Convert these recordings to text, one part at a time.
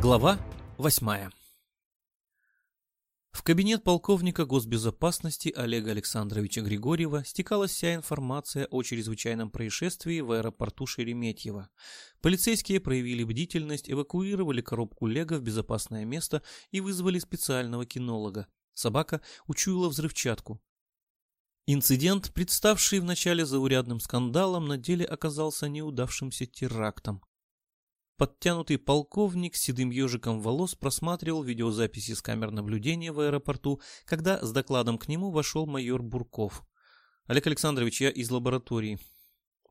Глава 8 В кабинет полковника госбезопасности Олега Александровича Григорьева стекалась вся информация о чрезвычайном происшествии в аэропорту Шереметьево. Полицейские проявили бдительность, эвакуировали коробку Лего в безопасное место и вызвали специального кинолога. Собака учуяла взрывчатку. Инцидент, представший вначале заурядным скандалом, на деле оказался неудавшимся терактом. Подтянутый полковник с седым ежиком волос просматривал видеозаписи с камер наблюдения в аэропорту, когда с докладом к нему вошел майор Бурков. «Олег Александрович, я из лаборатории».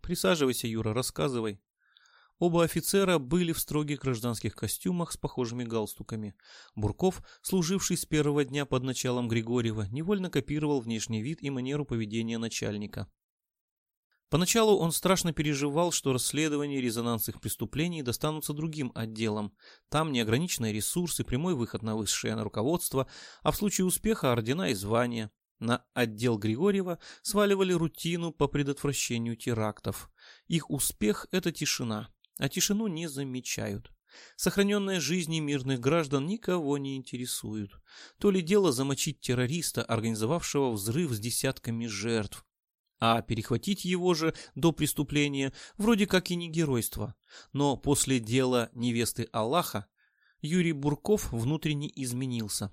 «Присаживайся, Юра, рассказывай». Оба офицера были в строгих гражданских костюмах с похожими галстуками. Бурков, служивший с первого дня под началом Григорьева, невольно копировал внешний вид и манеру поведения начальника. Поначалу он страшно переживал, что расследование резонансных преступлений достанутся другим отделам. Там неограниченные ресурсы, прямой выход на высшее руководство, а в случае успеха ордена и звания. На отдел Григорьева сваливали рутину по предотвращению терактов. Их успех – это тишина, а тишину не замечают. Сохраненные жизни мирных граждан никого не интересуют. То ли дело замочить террориста, организовавшего взрыв с десятками жертв, а перехватить его же до преступления вроде как и не геройство. Но после дела невесты Аллаха Юрий Бурков внутренне изменился.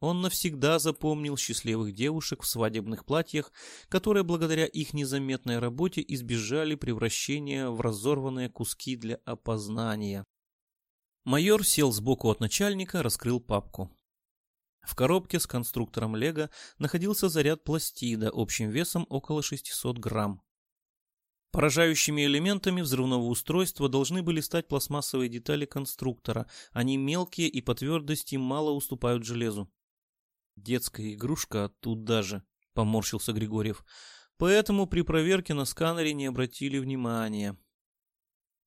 Он навсегда запомнил счастливых девушек в свадебных платьях, которые благодаря их незаметной работе избежали превращения в разорванные куски для опознания. Майор сел сбоку от начальника, раскрыл папку. В коробке с конструктором Лего находился заряд пластида общим весом около 600 грамм. Поражающими элементами взрывного устройства должны были стать пластмассовые детали конструктора. Они мелкие и по твердости мало уступают железу. Детская игрушка туда же, поморщился Григорьев. Поэтому при проверке на сканере не обратили внимания.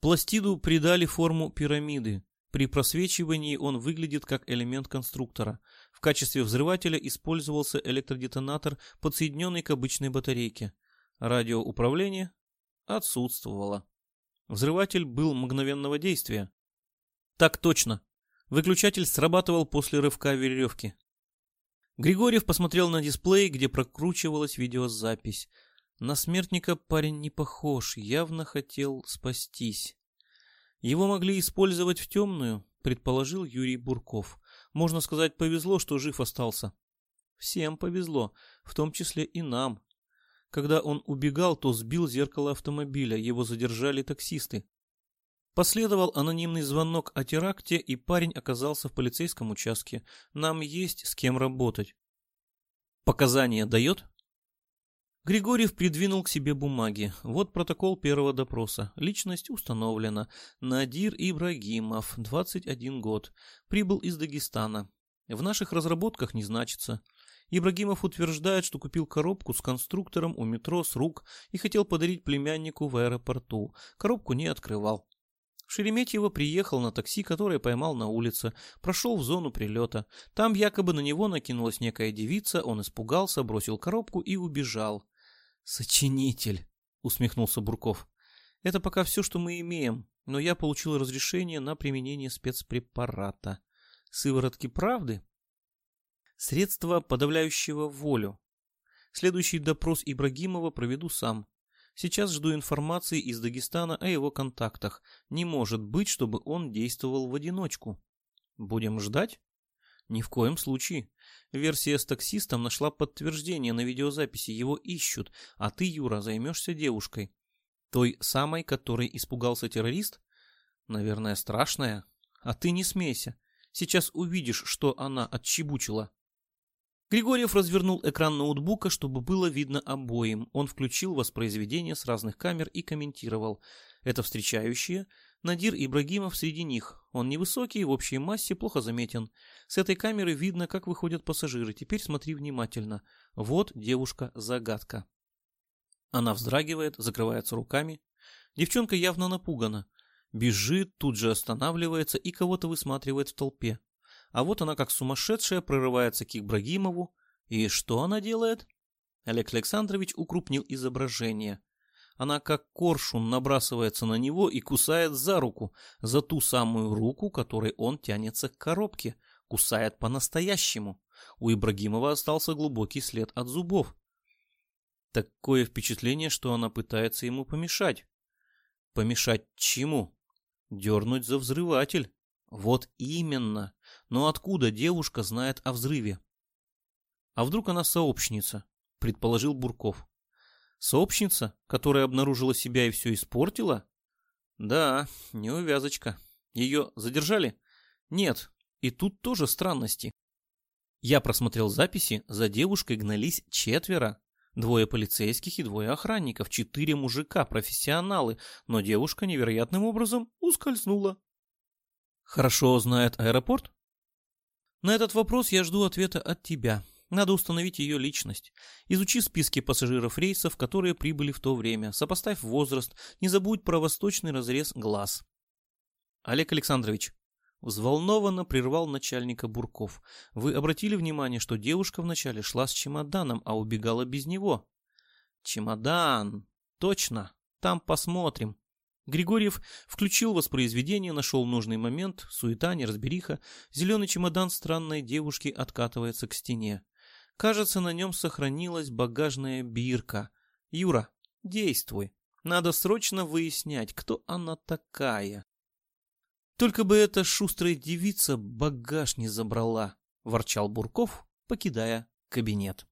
Пластиду придали форму пирамиды. При просвечивании он выглядит как элемент конструктора. В качестве взрывателя использовался электродетонатор, подсоединенный к обычной батарейке. Радиоуправление отсутствовало. Взрыватель был мгновенного действия. Так точно. Выключатель срабатывал после рывка веревки. Григорьев посмотрел на дисплей, где прокручивалась видеозапись. На смертника парень не похож, явно хотел спастись. Его могли использовать в темную, предположил Юрий Бурков. Можно сказать, повезло, что жив остался. Всем повезло, в том числе и нам. Когда он убегал, то сбил зеркало автомобиля, его задержали таксисты. Последовал анонимный звонок о теракте, и парень оказался в полицейском участке. Нам есть с кем работать. Показания дает? Григорьев придвинул к себе бумаги. Вот протокол первого допроса. Личность установлена. Надир Ибрагимов, 21 год. Прибыл из Дагестана. В наших разработках не значится. Ибрагимов утверждает, что купил коробку с конструктором у метро с рук и хотел подарить племяннику в аэропорту. Коробку не открывал. Шереметьево приехал на такси, которое поймал на улице, прошел в зону прилета. Там якобы на него накинулась некая девица, он испугался, бросил коробку и убежал. «Сочинитель», — усмехнулся Бурков. «Это пока все, что мы имеем, но я получил разрешение на применение спецпрепарата. Сыворотки правды?» «Средство, подавляющего волю. Следующий допрос Ибрагимова проведу сам. Сейчас жду информации из Дагестана о его контактах. Не может быть, чтобы он действовал в одиночку. Будем ждать? Ни в коем случае. Версия с таксистом нашла подтверждение на видеозаписи. Его ищут, а ты, Юра, займешься девушкой. Той самой, которой испугался террорист? Наверное, страшная. А ты не смейся. Сейчас увидишь, что она отчебучила. Григорьев развернул экран ноутбука, чтобы было видно обоим. Он включил воспроизведение с разных камер и комментировал. Это встречающие. Надир Ибрагимов среди них. Он невысокий, в общей массе плохо заметен. С этой камеры видно, как выходят пассажиры. Теперь смотри внимательно. Вот девушка-загадка. Она вздрагивает, закрывается руками. Девчонка явно напугана. Бежит, тут же останавливается и кого-то высматривает в толпе. А вот она как сумасшедшая прорывается к Ибрагимову. И что она делает? Олег Александрович укрупнил изображение. Она как коршун набрасывается на него и кусает за руку, за ту самую руку, которой он тянется к коробке, кусает по-настоящему. У Ибрагимова остался глубокий след от зубов. Такое впечатление, что она пытается ему помешать. Помешать чему? Дернуть за взрыватель. Вот именно. Но откуда девушка знает о взрыве? А вдруг она сообщница? Предположил Бурков. Сообщница, которая обнаружила себя и все испортила? Да, неувязочка. Ее задержали? Нет. И тут тоже странности. Я просмотрел записи, за девушкой гнались четверо. Двое полицейских и двое охранников, четыре мужика, профессионалы, но девушка невероятным образом ускользнула. Хорошо знает аэропорт? На этот вопрос я жду ответа от тебя. Надо установить ее личность. Изучи списки пассажиров рейсов, которые прибыли в то время. Сопоставь возраст. Не забудь про восточный разрез глаз. Олег Александрович, Взволнованно прервал начальника Бурков. Вы обратили внимание, что девушка вначале шла с чемоданом, а убегала без него? Чемодан. Точно. Там посмотрим. Григорьев включил воспроизведение, нашел нужный момент, суета, неразбериха. Зеленый чемодан странной девушки откатывается к стене. Кажется, на нем сохранилась багажная бирка. Юра, действуй. Надо срочно выяснять, кто она такая. Только бы эта шустрая девица багаж не забрала, ворчал Бурков, покидая кабинет.